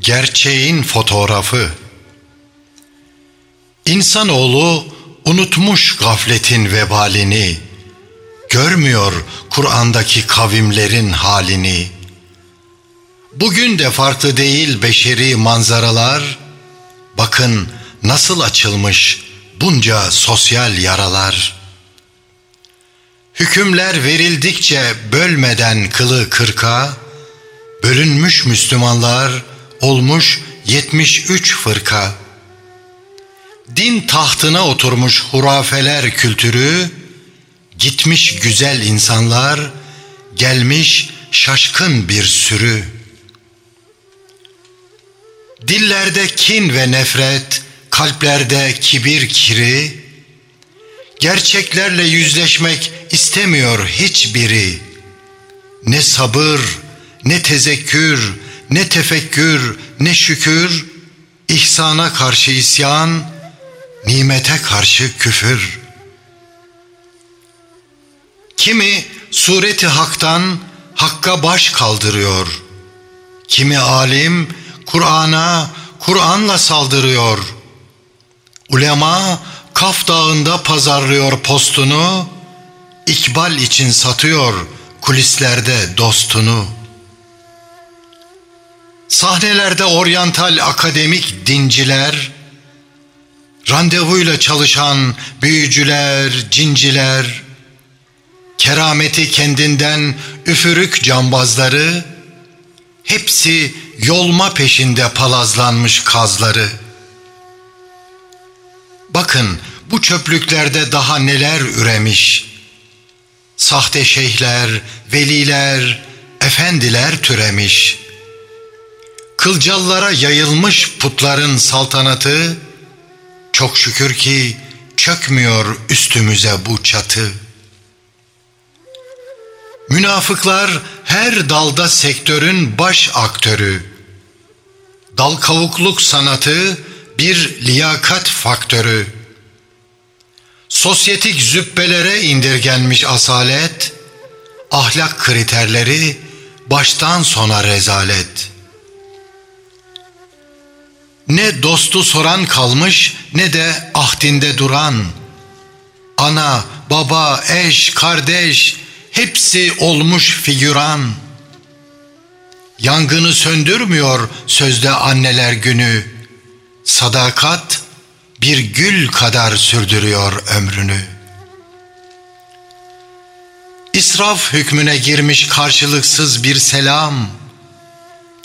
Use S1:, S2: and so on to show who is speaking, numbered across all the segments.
S1: Gerçeğin fotoğrafı İnsanoğlu unutmuş gafletin vebalini, görmüyor Kur'an'daki kavimlerin halini. Bugün de farklı değil beşeri manzaralar, bakın nasıl açılmış bunca sosyal yaralar. Hükümler verildikçe bölmeden kılı kırka, bölünmüş Müslümanlar olmuş 73 fırka. Din tahtına oturmuş hurafeler kültürü, gitmiş güzel insanlar, gelmiş şaşkın bir sürü. Dillerde kin ve nefret, kalplerde kibir kiri, gerçeklerle yüzleşmek istemiyor hiçbiri. Ne sabır, ne tezekkür, ne tefekkür, ne şükür, ihsana karşı isyan, nimete karşı küfür. Kimi sureti haktan hakka baş kaldırıyor. Kimi alim Kur'an'a, Kur'an'la saldırıyor. Ulema Kaf Dağı'nda pazarlıyor postunu, ikbal için satıyor kulislerde dostunu. Sahnelerde oryantal akademik dinciler, randevuyla çalışan büyücüler, cinciler, kerameti kendinden üfürük cambazları, hepsi yolma peşinde palazlanmış kazları. Bakın bu çöplüklerde daha neler üremiş. Sahte şeyhler, veliler, efendiler türemiş. Kılcallara yayılmış putların saltanatı, çok şükür ki çökmüyor üstümüze bu çatı. Münafıklar her dalda sektörün baş aktörü. Dal kavukluk sanatı bir liyakat faktörü. Sosyetik zübbelere indirgenmiş asalet, ahlak kriterleri baştan sona rezalet.'' Ne dostu soran kalmış ne de ahdinde duran. Ana, baba, eş, kardeş hepsi olmuş figüran. Yangını söndürmüyor sözde anneler günü. Sadakat bir gül kadar sürdürüyor ömrünü. İsraf hükmüne girmiş karşılıksız bir selam.''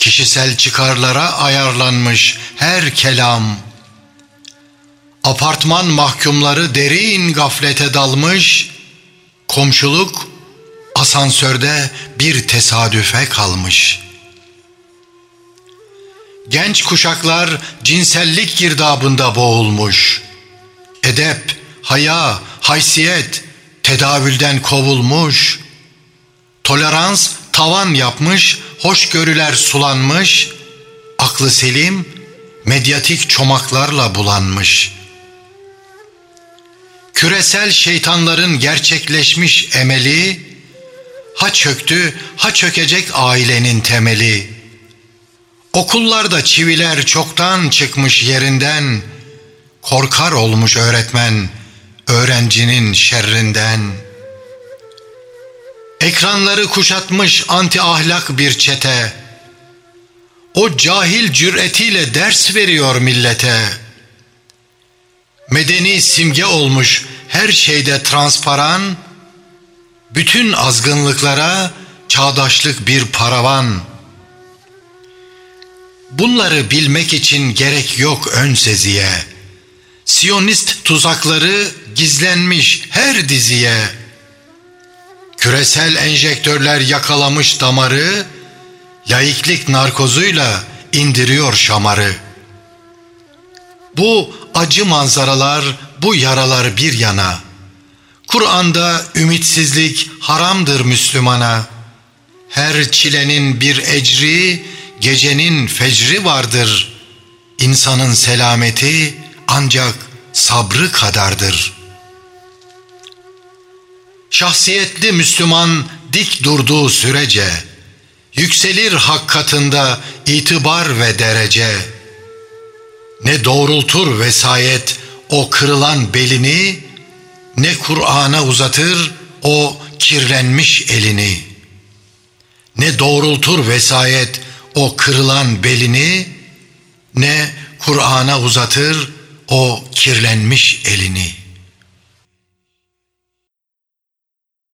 S1: Kişisel çıkarlara ayarlanmış her kelam, apartman mahkumları derin gaflete dalmış, komşuluk asansörde bir tesadüfe kalmış. Genç kuşaklar cinsellik girdabında boğulmuş. Edep, haya, haysiyet tedavülden kovulmuş. Tolerans tavan yapmış, hoşgörüler sulanmış, aklı selim, medyatik çomaklarla bulanmış. Küresel şeytanların gerçekleşmiş emeli, ha çöktü, ha çökecek ailenin temeli. Okullarda çiviler çoktan çıkmış yerinden, korkar olmuş öğretmen, öğrencinin şerrinden.'' Ekranları kuşatmış anti ahlak bir çete. O cahil cüretiyle ders veriyor millete. Medeni simge olmuş her şeyde transparan, bütün azgınlıklara çağdaşlık bir paravan. Bunları bilmek için gerek yok ön seziye. Siyonist tuzakları gizlenmiş her diziye.'' Küresel enjektörler yakalamış damarı, laiklik narkozuyla indiriyor şamarı. Bu acı manzaralar, bu yaralar bir yana. Kur'an'da ümitsizlik haramdır Müslümana. Her çilenin bir ecri, gecenin fecri vardır. İnsanın selameti ancak sabrı kadardır.'' Şahsiyetli Müslüman dik durduğu sürece Yükselir hak katında itibar ve derece. Ne doğrultur vesayet o kırılan belini, ne Kur'an'a uzatır o kirlenmiş elini. Ne doğrultur vesayet o kırılan belini, ne Kur'an'a uzatır o kirlenmiş elini.''